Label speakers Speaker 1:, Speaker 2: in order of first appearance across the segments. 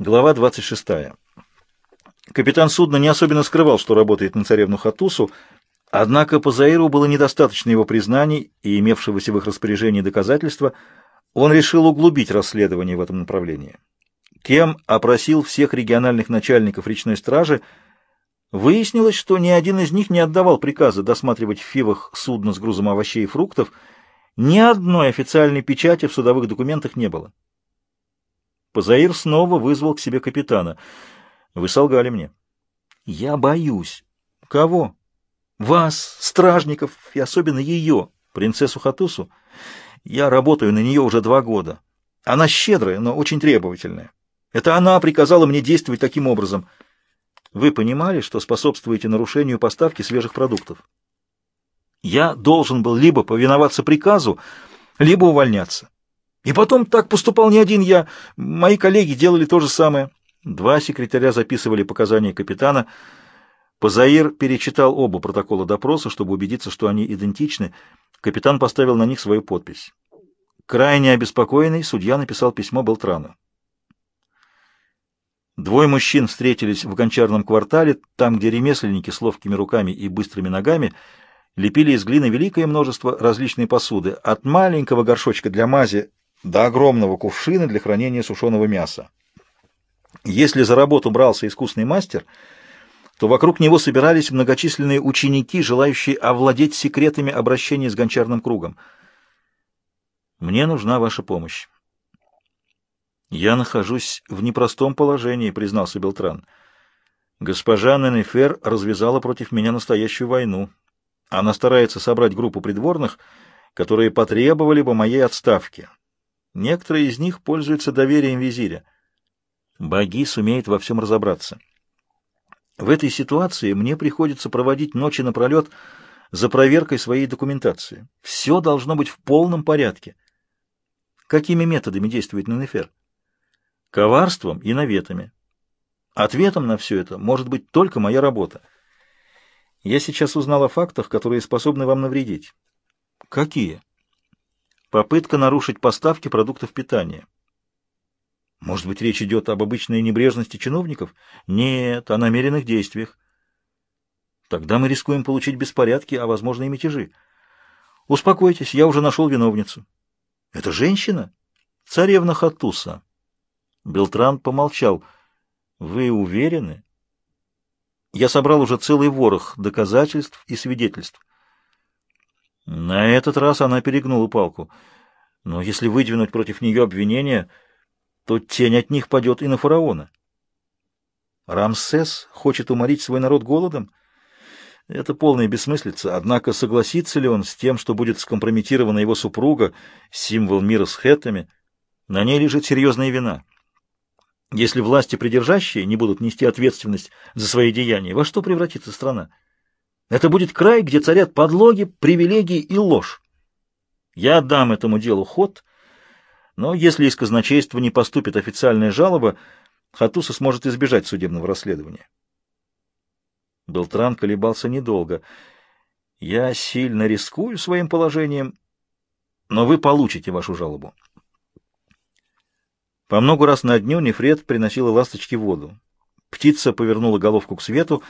Speaker 1: Глава 26. Капитан судна не особенно скрывал, что работает на царевну Хатусу, однако по Заиру было недостаточно его признаний и имевшегося в их распоряжении доказательства, он решил углубить расследование в этом направлении. Кем опросил всех региональных начальников речной стражи, выяснилось, что ни один из них не отдавал приказа досматривать в Фивах судно с грузом овощей и фруктов, ни одной официальной печати в судовых документах не было. Позаир снова вызвал к себе капитана. Вы солгали мне. Я боюсь. Кого? Вас, стражников, и особенно ее, принцессу Хатусу. Я работаю на нее уже два года. Она щедрая, но очень требовательная. Это она приказала мне действовать таким образом. Вы понимали, что способствуете нарушению поставки свежих продуктов? Я должен был либо повиноваться приказу, либо увольняться. И потом так поступал не один я. Мои коллеги делали то же самое. Два секретаря записывали показания капитана. Позаир перечитал оба протокола допроса, чтобы убедиться, что они идентичны. Капитан поставил на них свою подпись. Крайне обеспокоенный, судья написал письмо Белтрану. Двое мужчин встретились в гончарном квартале, там, где ремесленники с ловкими руками и быстрыми ногами лепили из глины великое множество различной посуды, от маленького горшочка для мази до огромного кувшина для хранения сушеного мяса. Если за работу брался искусный мастер, то вокруг него собирались многочисленные ученики, желающие овладеть секретами обращения с гончарным кругом. «Мне нужна ваша помощь». «Я нахожусь в непростом положении», — признался Белтран. «Госпожа Ненефер развязала против меня настоящую войну. Она старается собрать группу придворных, которые потребовали бы моей отставки. Некоторые из них пользуются доверием визиря. Боги сумеет во всем разобраться. В этой ситуации мне приходится проводить ночи напролет за проверкой своей документации. Все должно быть в полном порядке. Какими методами действует Ненефер? Коварством и наветами. Ответом на все это может быть только моя работа. Я сейчас узнал о фактах, которые способны вам навредить. Какие? Попытка нарушить поставки продуктов питания. Может быть, речь идет об обычной небрежности чиновников? Нет, о намеренных действиях. Тогда мы рискуем получить беспорядки, а, возможно, и мятежи. Успокойтесь, я уже нашел виновницу. Это женщина? Царевна Хатуса. Белтран помолчал. Вы уверены? Я собрал уже целый ворох доказательств и свидетельств. На этот раз она перегнула палку. Но если выдвинуть против нее обвинения, то тень от них падет и на фараона. Рамсес хочет уморить свой народ голодом? Это полная бессмыслица, однако согласится ли он с тем, что будет скомпрометирована его супруга, символ мира с хетами? На ней лежит серьезная вина. Если власти придержащие не будут нести ответственность за свои деяния, во что превратится страна? Это будет край, где царят подлоги, привилегии и ложь. Я дам этому делу ход, но если из казначейства не поступит официальная жалоба, Хатуса сможет избежать судебного расследования. Белтран колебался недолго. Я сильно рискую своим положением, но вы получите вашу жалобу. По много раз на дню Нефред приносила ласточке воду. Птица повернула головку к свету,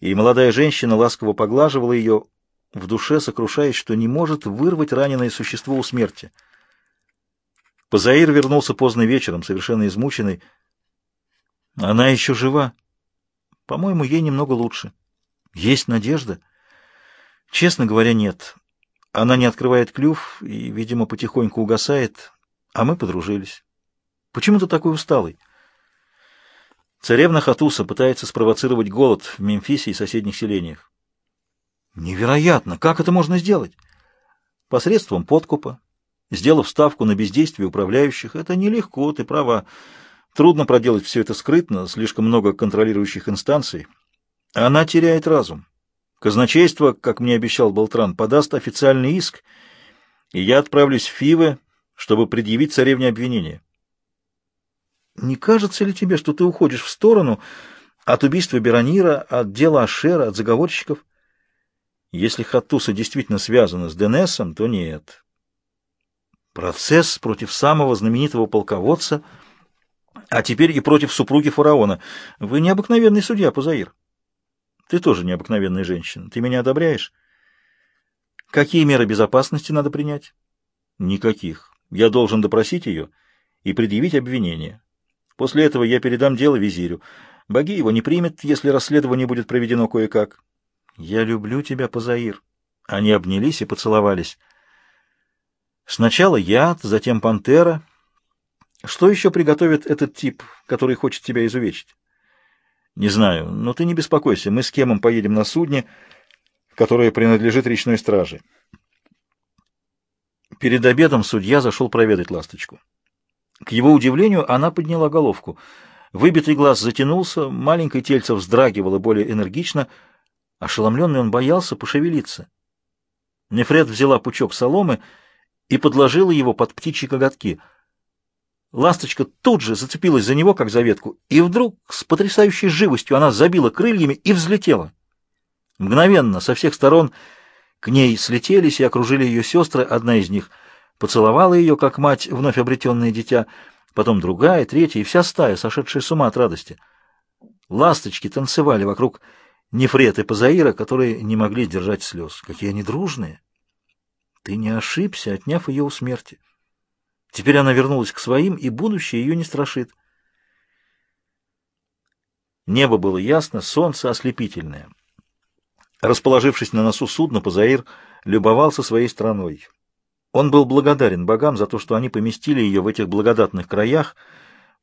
Speaker 1: и молодая женщина ласково поглаживала ее, в душе сокрушаясь, что не может вырвать раненое существо у смерти. Позаир вернулся поздно вечером, совершенно измученный. Она еще жива. По-моему, ей немного лучше. Есть надежда? Честно говоря, нет. Она не открывает клюв и, видимо, потихоньку угасает, а мы подружились. Почему ты такой усталый? Царевна Хатуса пытается спровоцировать голод в Мемфисе и соседних селениях. Невероятно! Как это можно сделать? Посредством подкупа, сделав ставку на бездействие управляющих. Это нелегко, ты права. Трудно проделать все это скрытно, слишком много контролирующих инстанций. Она теряет разум. Казначейство, как мне обещал Болтран, подаст официальный иск, и я отправлюсь в Фивы, чтобы предъявить царевне обвинение. Не кажется ли тебе, что ты уходишь в сторону от убийства Беронира, от дела Ашера, от заговорщиков? Если Хаттуса действительно связана с Денесом, то нет. Процесс против самого знаменитого полководца А теперь и против супруги фараона. Вы необыкновенный судья, Пузаир. Ты тоже необыкновенная женщина. Ты меня одобряешь? Какие меры безопасности надо принять? Никаких. Я должен допросить ее и предъявить обвинение. После этого я передам дело визирю. Боги его не примет, если расследование будет проведено кое-как. Я люблю тебя, Пазаир. Они обнялись и поцеловались. Сначала яд, затем пантера. Что еще приготовит этот тип, который хочет тебя изувечить? Не знаю, но ты не беспокойся. Мы с Кемом поедем на судне, которое принадлежит речной страже. Перед обедом судья зашел проведать ласточку. К его удивлению, она подняла головку. Выбитый глаз затянулся, маленькое тельце вздрагивало более энергично. Ошеломленный он боялся пошевелиться. Нефред взяла пучок соломы и подложила его под птичьи коготки. Ласточка тут же зацепилась за него, как за ветку, и вдруг с потрясающей живостью она забила крыльями и взлетела. Мгновенно со всех сторон к ней слетелись и окружили ее сестры, одна из них поцеловала ее, как мать, вновь обретенное дитя, потом другая, третья, и вся стая, сошедшая с ума от радости. Ласточки танцевали вокруг Нефрет и Пазаира, которые не могли сдержать слез. Какие они дружные! Ты не ошибся, отняв ее у смерти. Теперь она вернулась к своим, и будущее ее не страшит. Небо было ясно, солнце ослепительное. Расположившись на носу судна, Пазаир любовался своей страной. Он был благодарен богам за то, что они поместили ее в этих благодатных краях,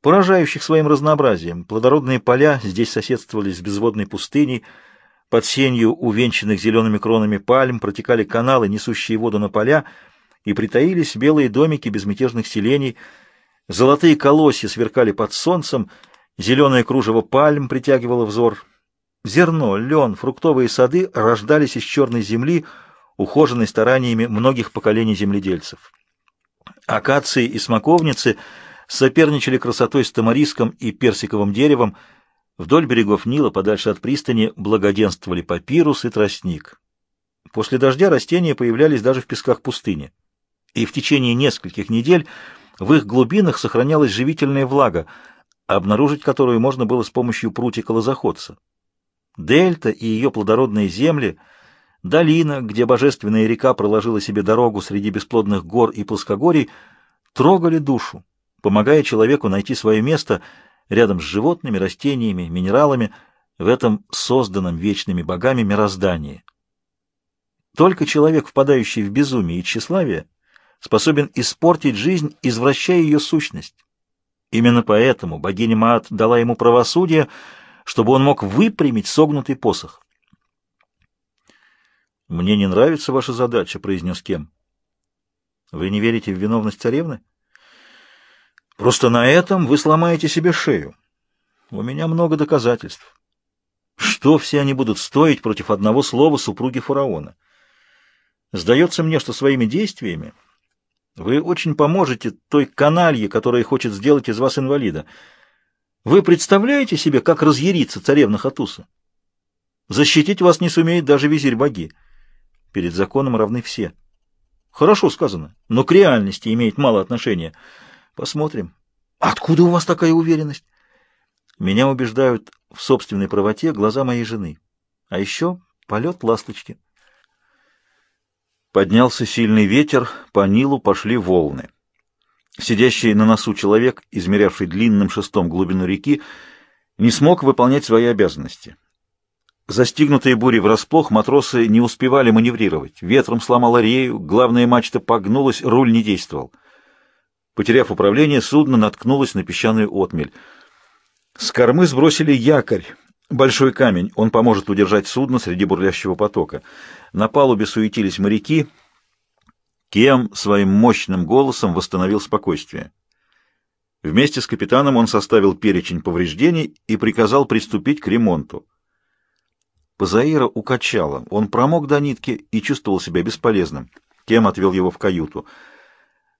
Speaker 1: поражающих своим разнообразием. Плодородные поля здесь соседствовали с безводной пустыней, под сенью увенчанных зелеными кронами пальм протекали каналы, несущие воду на поля, и притаились белые домики безмятежных селений, золотые колосья сверкали под солнцем, зеленое кружево пальм притягивало взор. Зерно, лен, фруктовые сады рождались из черной земли, ухоженной стараниями многих поколений земледельцев. Акации и смоковницы — соперничали красотой с тамариском и персиковым деревом. Вдоль берегов Нила, подальше от пристани, благоденствовали папирус и тростник. После дождя растения появлялись даже в песках пустыни. И в течение нескольких недель в их глубинах сохранялась живительная влага, обнаружить которую можно было с помощью прутика лозоходца. Дельта и ее плодородные земли, долина, где божественная река проложила себе дорогу среди бесплодных гор и плоскогорий, трогали душу помогая человеку найти свое место рядом с животными, растениями, минералами в этом созданном вечными богами мироздании. Только человек, впадающий в безумие и тщеславие, способен испортить жизнь, извращая ее сущность. Именно поэтому богиня Маат дала ему правосудие, чтобы он мог выпрямить согнутый посох. «Мне не нравится ваша задача», — произнес Кем. «Вы не верите в виновность царевны?» Просто на этом вы сломаете себе шею. У меня много доказательств. Что все они будут стоить против одного слова супруги фараона? Сдается мне, что своими действиями вы очень поможете той каналье, которая хочет сделать из вас инвалида. Вы представляете себе, как разъярится царевна Хатуса? Защитить вас не сумеет даже визирь боги. Перед законом равны все. Хорошо сказано, но к реальности имеет мало отношения. Посмотрим. Откуда у вас такая уверенность? Меня убеждают в собственной правоте глаза моей жены. А еще полет ласточки. Поднялся сильный ветер, по Нилу пошли волны. Сидящий на носу человек, измерявший длинным шестом глубину реки, не смог выполнять свои обязанности. Застигнутые бурей врасплох, матросы не успевали маневрировать. Ветром сломала рею, главная мачта погнулась, руль не действовал. Потеряв управление, судно наткнулось на песчаную отмель. С кормы сбросили якорь, большой камень. Он поможет удержать судно среди бурлящего потока. На палубе суетились моряки. Кем своим мощным голосом восстановил спокойствие. Вместе с капитаном он составил перечень повреждений и приказал приступить к ремонту. Пазаира укачало. Он промок до нитки и чувствовал себя бесполезным. Кем отвел его в каюту —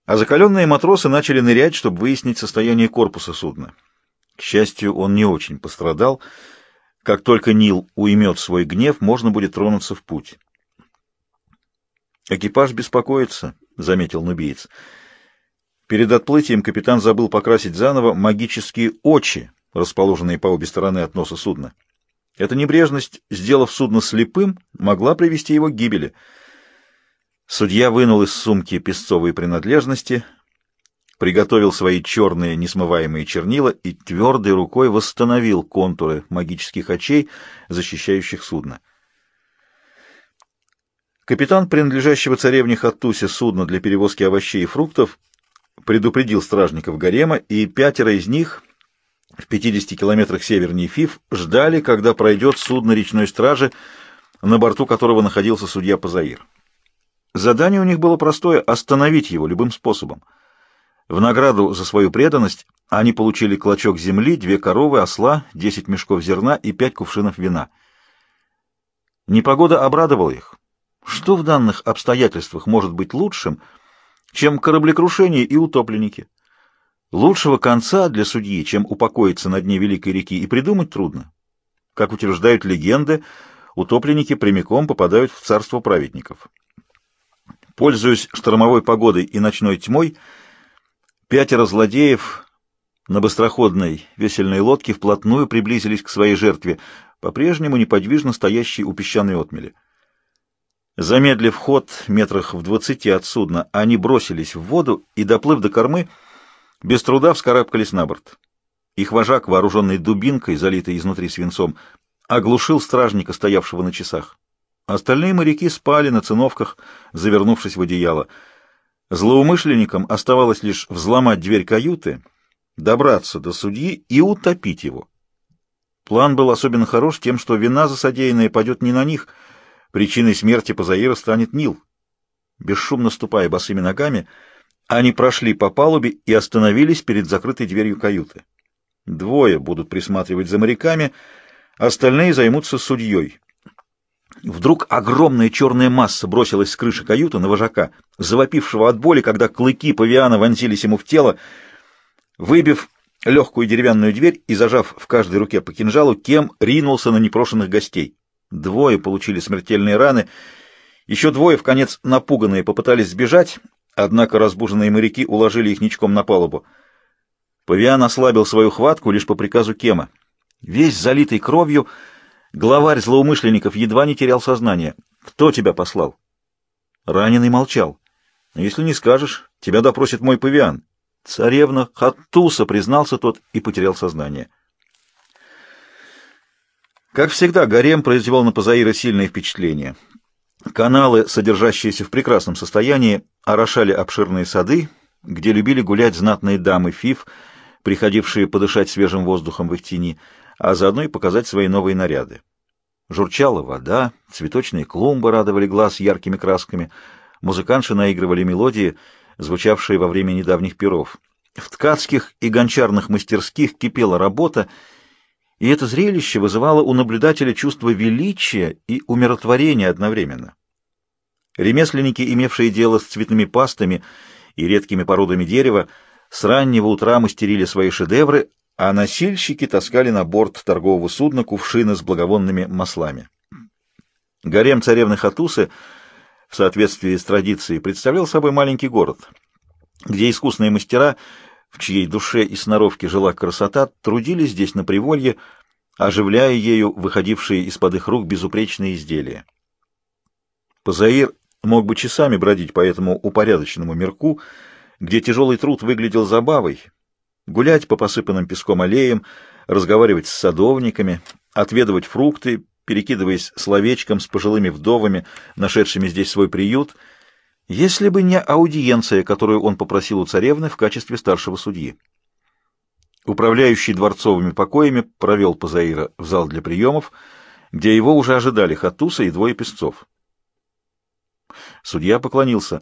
Speaker 1: а закаленные матросы начали нырять, чтобы выяснить состояние корпуса судна. К счастью, он не очень пострадал. Как только Нил уймет свой гнев, можно будет тронуться в путь. «Экипаж беспокоится», — заметил нубиец. Перед отплытием капитан забыл покрасить заново магические очи, расположенные по обе стороны от носа судна. Эта небрежность, сделав судно слепым, могла привести его к гибели. Судья вынул из сумки песцовые принадлежности, приготовил свои черные несмываемые чернила и твердой рукой восстановил контуры магических очей, защищающих судно. Капитан, принадлежащего царевне Хаттусе судна для перевозки овощей и фруктов, предупредил стражников гарема, и пятеро из них в 50 километрах севернее Фиф ждали, когда пройдет судно речной стражи, на борту которого находился судья Пазаир. Задание у них было простое — остановить его любым способом. В награду за свою преданность они получили клочок земли, две коровы, осла, десять мешков зерна и пять кувшинов вина. Непогода обрадовала их. Что в данных обстоятельствах может быть лучшим, чем кораблекрушение и утопленники? Лучшего конца для судьи, чем упокоиться на дне Великой реки, и придумать трудно. Как утверждают легенды, утопленники прямиком попадают в царство праведников. Пользуясь штормовой погодой и ночной тьмой, пятеро злодеев на быстроходной весельной лодке вплотную приблизились к своей жертве, по-прежнему неподвижно стоящей у песчаной отмели. Замедлив ход метрах в двадцати от судна, они бросились в воду и, доплыв до кормы, без труда вскарабкались на борт. Их вожак, вооруженный дубинкой, залитой изнутри свинцом, оглушил стражника, стоявшего на часах. Остальные моряки спали на циновках, завернувшись в одеяло. Злоумышленникам оставалось лишь взломать дверь каюты, добраться до судьи и утопить его. План был особенно хорош тем, что вина за содеянное падет не на них, причиной смерти Пазаира станет Нил. Бесшумно ступая босыми ногами, они прошли по палубе и остановились перед закрытой дверью каюты. Двое будут присматривать за моряками, остальные займутся судьей. Вдруг огромная черная масса бросилась с крыши каюты на вожака, завопившего от боли, когда клыки павиана вонзились ему в тело. Выбив легкую деревянную дверь и зажав в каждой руке по кинжалу, Кем ринулся на непрошенных гостей. Двое получили смертельные раны, еще двое, в конец напуганные, попытались сбежать, Однако разбуженные моряки уложили их ничком на палубу. Павиан ослабил свою хватку лишь по приказу Кема. Весь залитый кровью, главарь злоумышленников едва не терял сознание. «Кто тебя послал?» Раненый молчал. «Если не скажешь, тебя допросит мой павиан». «Царевна Хаттуса», — признался тот и потерял сознание. Как всегда, гарем произвел на Пазаира сильное впечатление. Каналы, содержащиеся в прекрасном состоянии, орошали обширные сады, где любили гулять знатные дамы Фиф, приходившие подышать свежим воздухом в их тени, а заодно и показать свои новые наряды. Журчала вода, цветочные клумбы радовали глаз яркими красками, музыканши наигрывали мелодии, звучавшие во время недавних перов. В ткацких и гончарных мастерских кипела работа, и это зрелище вызывало у наблюдателя чувство величия и умиротворения одновременно. Ремесленники, имевшие дело с цветными пастами и редкими породами дерева, с раннего утра мастерили свои шедевры, а носильщики таскали на борт торгового судна кувшины с благовонными маслами. Гарем царевны Хатусы, в соответствии с традицией, представлял собой маленький город, где искусные мастера в чьей душе и сноровке жила красота, трудились здесь на приволье, оживляя ею выходившие из-под их рук безупречные изделия. Позаир мог бы часами бродить по этому упорядоченному мирку, где тяжелый труд выглядел забавой, гулять по посыпанным песком аллеям, разговаривать с садовниками, отведывать фрукты, перекидываясь словечком с пожилыми вдовами, нашедшими здесь свой приют — если бы не аудиенция, которую он попросил у царевны в качестве старшего судьи. Управляющий дворцовыми покоями провел Пазаира в зал для приемов, где его уже ожидали Хатуса и двое песцов. Судья поклонился.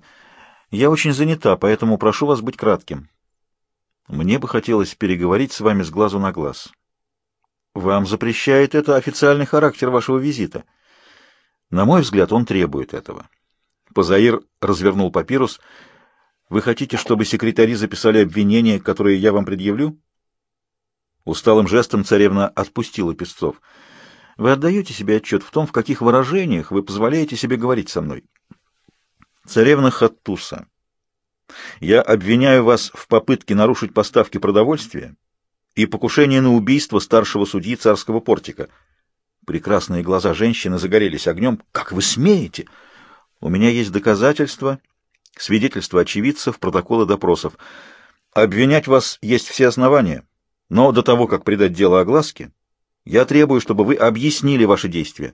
Speaker 1: «Я очень занята, поэтому прошу вас быть кратким. Мне бы хотелось переговорить с вами с глазу на глаз. Вам запрещает это официальный характер вашего визита. На мой взгляд, он требует этого». Позаир развернул папирус. «Вы хотите, чтобы секретари записали обвинения, которые я вам предъявлю?» Усталым жестом царевна отпустила песцов. «Вы отдаете себе отчет в том, в каких выражениях вы позволяете себе говорить со мной?» «Царевна Хаттуса, Я обвиняю вас в попытке нарушить поставки продовольствия и покушении на убийство старшего судьи царского портика. Прекрасные глаза женщины загорелись огнем. «Как вы смеете? У меня есть доказательства, свидетельства очевидцев, протоколы допросов. Обвинять вас есть все основания, но до того, как придать дело огласке, я требую, чтобы вы объяснили ваши действия».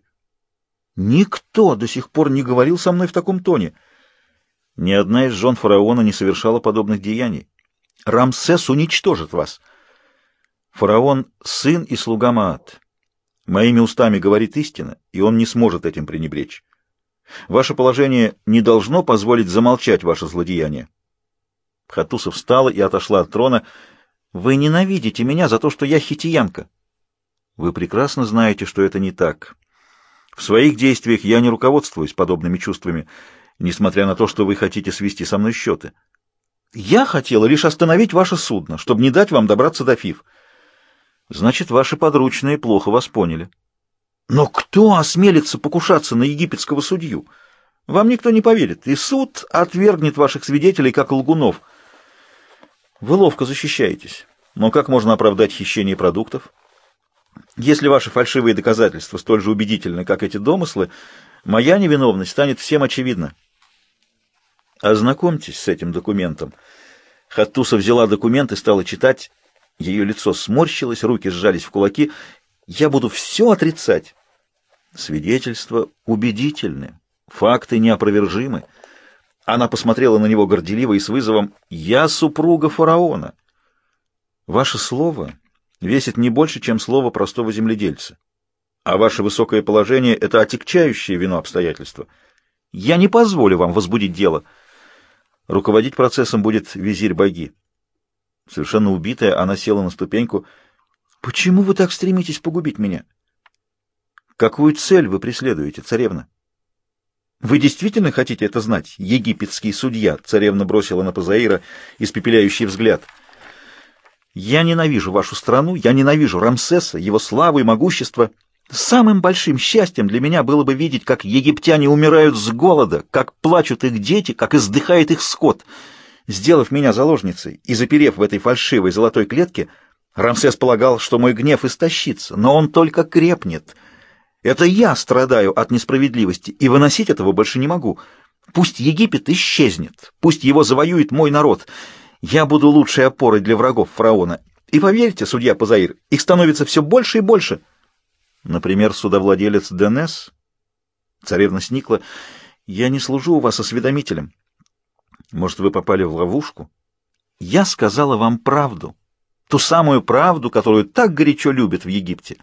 Speaker 1: «Никто до сих пор не говорил со мной в таком тоне». Ни одна из жен фараона не совершала подобных деяний. Рамсес уничтожит вас. Фараон — сын и слуга Маат. Моими устами говорит истина, и он не сможет этим пренебречь. Ваше положение не должно позволить замолчать ваше злодеяние. Хатуса встала и отошла от трона. «Вы ненавидите меня за то, что я хитиянка». «Вы прекрасно знаете, что это не так. В своих действиях я не руководствуюсь подобными чувствами» несмотря на то, что вы хотите свести со мной счеты. Я хотела лишь остановить ваше судно, чтобы не дать вам добраться до Фив. Значит, ваши подручные плохо вас поняли. Но кто осмелится покушаться на египетского судью? Вам никто не поверит, и суд отвергнет ваших свидетелей как лгунов. Вы ловко защищаетесь, но как можно оправдать хищение продуктов? Если ваши фальшивые доказательства столь же убедительны, как эти домыслы, моя невиновность станет всем очевидна. Ознакомьтесь с этим документом. Хаттуса взяла документ и стала читать. Ее лицо сморщилось, руки сжались в кулаки. Я буду все отрицать. Свидетельства убедительны, факты неопровержимы. Она посмотрела на него горделиво и с вызовом. «Я супруга фараона. Ваше слово весит не больше, чем слово простого земледельца. А ваше высокое положение — это отягчающее вину обстоятельства. Я не позволю вам возбудить дело». Руководить процессом будет визирь Баги. Совершенно убитая, она села на ступеньку. «Почему вы так стремитесь погубить меня?» «Какую цель вы преследуете, царевна?» «Вы действительно хотите это знать, египетский судья?» Царевна бросила на Пазаира испепеляющий взгляд. «Я ненавижу вашу страну, я ненавижу Рамсеса, его славу и могущество». Самым большим счастьем для меня было бы видеть, как египтяне умирают с голода, как плачут их дети, как издыхает их скот. Сделав меня заложницей и заперев в этой фальшивой золотой клетке, Рамсес полагал, что мой гнев истощится, но он только крепнет. Это я страдаю от несправедливости, и выносить этого больше не могу. Пусть Египет исчезнет, пусть его завоюет мой народ. Я буду лучшей опорой для врагов фараона. И поверьте, судья Пазаир, их становится все больше и больше». Например, судовладелец Денес? Царевна сникла. Я не служу у вас осведомителем. Может, вы попали в ловушку? Я сказала вам правду. Ту самую правду, которую так горячо любят в Египте.